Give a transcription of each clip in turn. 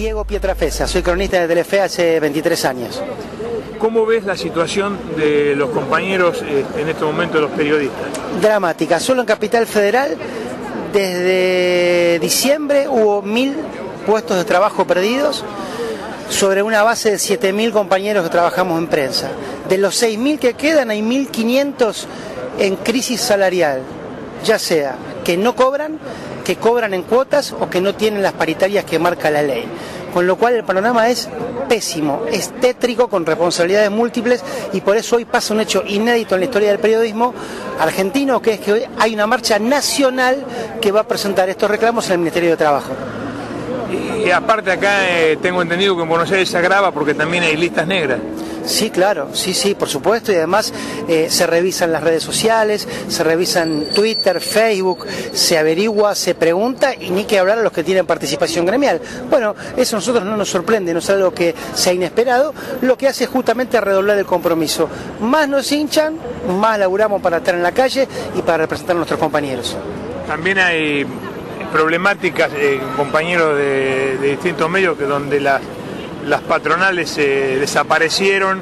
Diego Pietrafesa, soy cronista de Telefe hace 23 años. ¿Cómo ves la situación de los compañeros eh, en este momento, los periodistas? Dramática. Solo en Capital Federal, desde diciembre hubo mil puestos de trabajo perdidos sobre una base de 7.000 compañeros que trabajamos en prensa. De los 6.000 que quedan, hay 1.500 en crisis salarial, ya sea que no cobran, que cobran en cuotas o que no tienen las paritarias que marca la ley. Con lo cual el panorama es pésimo, es tétrico, con responsabilidades múltiples y por eso hoy pasa un hecho inédito en la historia del periodismo argentino, que es que hoy hay una marcha nacional que va a presentar estos reclamos en el Ministerio de Trabajo. Y aparte acá eh, tengo entendido que en Buenos Aires se agrava porque también hay listas negras. Sí, claro, sí, sí, por supuesto, y además eh, se revisan las redes sociales, se revisan Twitter, Facebook, se averigua, se pregunta y ni que hablar a los que tienen participación gremial. Bueno, eso a nosotros no nos sorprende, no es algo que sea inesperado, lo que hace es justamente redoblar el compromiso. Más nos hinchan, más laburamos para estar en la calle y para representar a nuestros compañeros. También hay problemáticas, eh, compañeros de, de distintos medios, que donde las las patronales se desaparecieron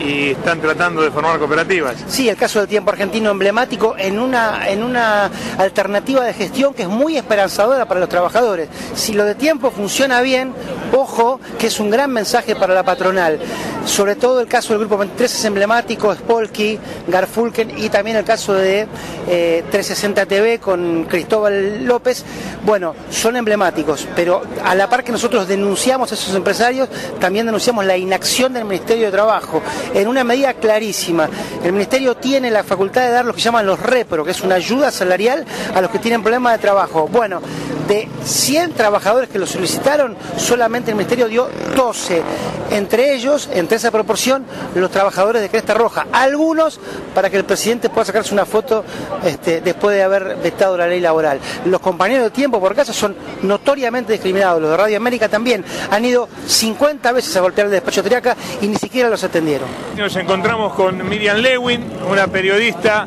y están tratando de formar cooperativas. Sí, el caso del tiempo argentino emblemático en una, en una alternativa de gestión que es muy esperanzadora para los trabajadores. Si lo de tiempo funciona bien, ojo, que es un gran mensaje para la patronal. Sobre todo el caso del Grupo 23 es emblemático, Spolky, Garfulken y también el caso de 360 eh, TV con Cristóbal López. Bueno, son emblemáticos, pero a la par que nosotros denunciamos a esos empresarios, también denunciamos la inacción del Ministerio de Trabajo en una medida clarísima. El Ministerio tiene la facultad de dar lo que llaman los repro, que es una ayuda salarial a los que tienen problemas de trabajo. Bueno, de 100 trabajadores que lo solicitaron, solamente el Ministerio dio 12. Entre ellos, entre esa proporción, los trabajadores de Cresta Roja. Algunos para que el presidente pueda sacarse una foto este, después de haber vetado la ley laboral. Los compañeros de tiempo por casa son notoriamente discriminados. Los de Radio América también han ido 50 veces a golpear el despacho Triaca y ni siquiera los atendieron. Nos encontramos con Miriam Lewin, una periodista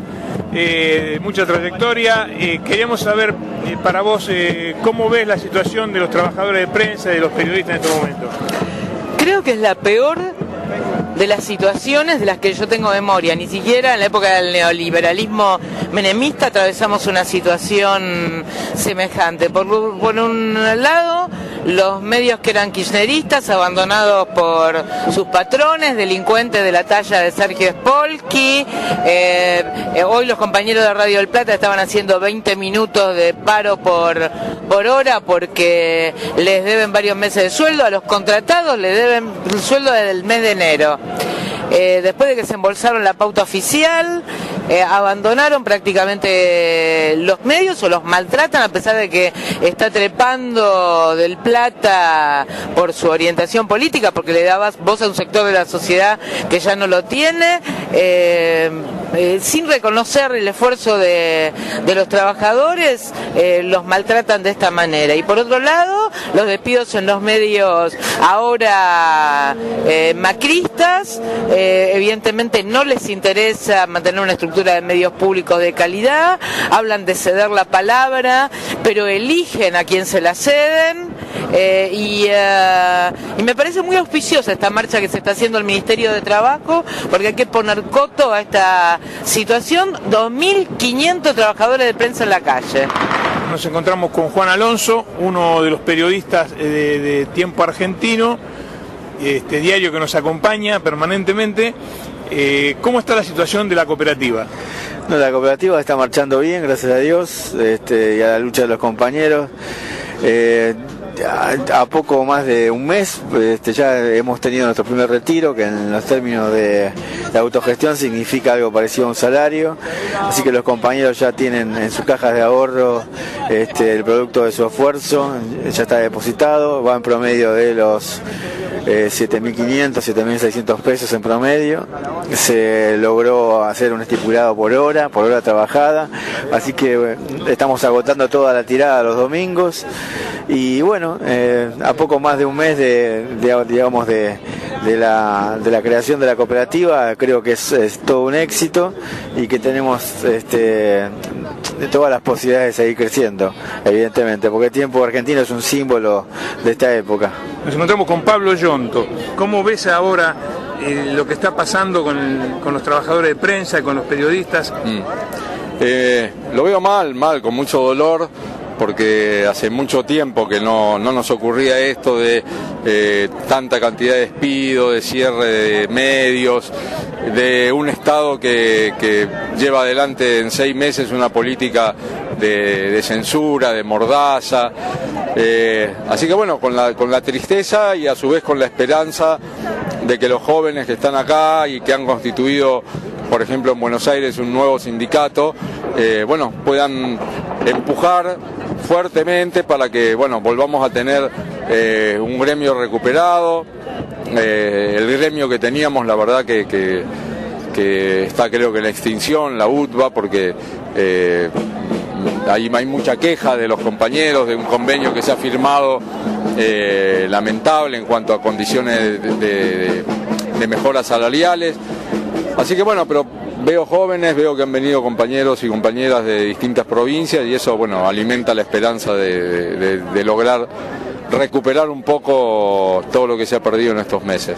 eh, de mucha trayectoria. Eh, queríamos saber eh, para vos cómo ves la situación de los trabajadores de prensa y de los periodistas en este momento. Creo que es la peor de las situaciones de las que yo tengo memoria. Ni siquiera en la época del neoliberalismo menemista atravesamos una situación semejante. Por un lado, los medios que eran kirchneristas, abandonados por sus patrones, delincuentes de la talla de Sergio Spolky. Eh, eh, hoy los compañeros de Radio del Plata estaban haciendo 20 minutos de paro por, por hora porque les deben varios meses de sueldo. A los contratados les deben el sueldo desde el mes de enero. Eh, después de que se embolsaron la pauta oficial, eh, abandonaron prácticamente los medios o los maltratan a pesar de que está trepando del plata por su orientación política, porque le dabas voz a un sector de la sociedad que ya no lo tiene, eh, sin reconocer el esfuerzo de, los trabajadores, los maltratan de esta manera. Y por otro lado, los despidos en los medios ahora macristas, eh, evidentemente no les interesa mantener una estructura de medios públicos de calidad, hablan de ceder la palabra, pero eligen a quien se la ceden. Eh, eh, y, me parece muy auspiciosa esta marcha que se está haciendo el Ministerio de Trabajo, porque hay que poner coto a esta situación. 2.500 trabajadores de prensa en la calle. Nos encontramos con Juan Alonso, uno de los periodistas de Tiempo Argentino este diario que nos acompaña permanentemente. Eh, ¿Cómo está la situación de la cooperativa? No, la cooperativa está marchando bien, gracias a Dios, este, y a la lucha de los compañeros. Eh, a, poco más de un mes este, ya hemos tenido nuestro primer retiro, que en los términos de, autogestión significa algo parecido a un salario, así que los compañeros ya tienen en sus cajas de ahorro este, el producto de su esfuerzo, ya está depositado, va en promedio de los 7.500, eh, 7.600 pesos en promedio. Se logró hacer un estipulado por hora, por hora trabajada, así que eh, estamos agotando toda la tirada los domingos y bueno, eh, a poco más de un mes de, digamos de, la, creación de la cooperativa creo que es, todo un éxito y que tenemos este, de todas las posibilidades de seguir creciendo, evidentemente, porque el tiempo argentino es un símbolo de esta época. Nos encontramos con Pablo Yonto. ¿Cómo ves ahora eh, lo que está pasando con, con, los trabajadores de prensa y con los periodistas? Mm. Eh, lo veo mal, mal, con mucho dolor porque hace mucho tiempo que no, nos ocurría esto de eh, tanta cantidad de despido, de cierre de medios, de un Estado que, lleva adelante en seis meses una política de, censura, de mordaza. Eh, así que bueno, con la, con la tristeza y a su vez con la esperanza de que los jóvenes que están acá y que han constituido, por ejemplo, en Buenos Aires un nuevo sindicato, eh, bueno, puedan empujar fuertemente para que bueno, volvamos a tener eh, un gremio recuperado. Eh, el gremio que teníamos, la verdad que, que, está creo que en la extinción, la UTBA, porque eh, hay, hay, mucha queja de los compañeros de un convenio que se ha firmado lamentable en cuanto a condiciones de mejoras salariales. Así que bueno, pero veo jóvenes, veo que han venido compañeros y compañeras de distintas provincias y eso, bueno, alimenta la esperanza de, de lograr recuperar un poco todo lo que se ha perdido en estos meses.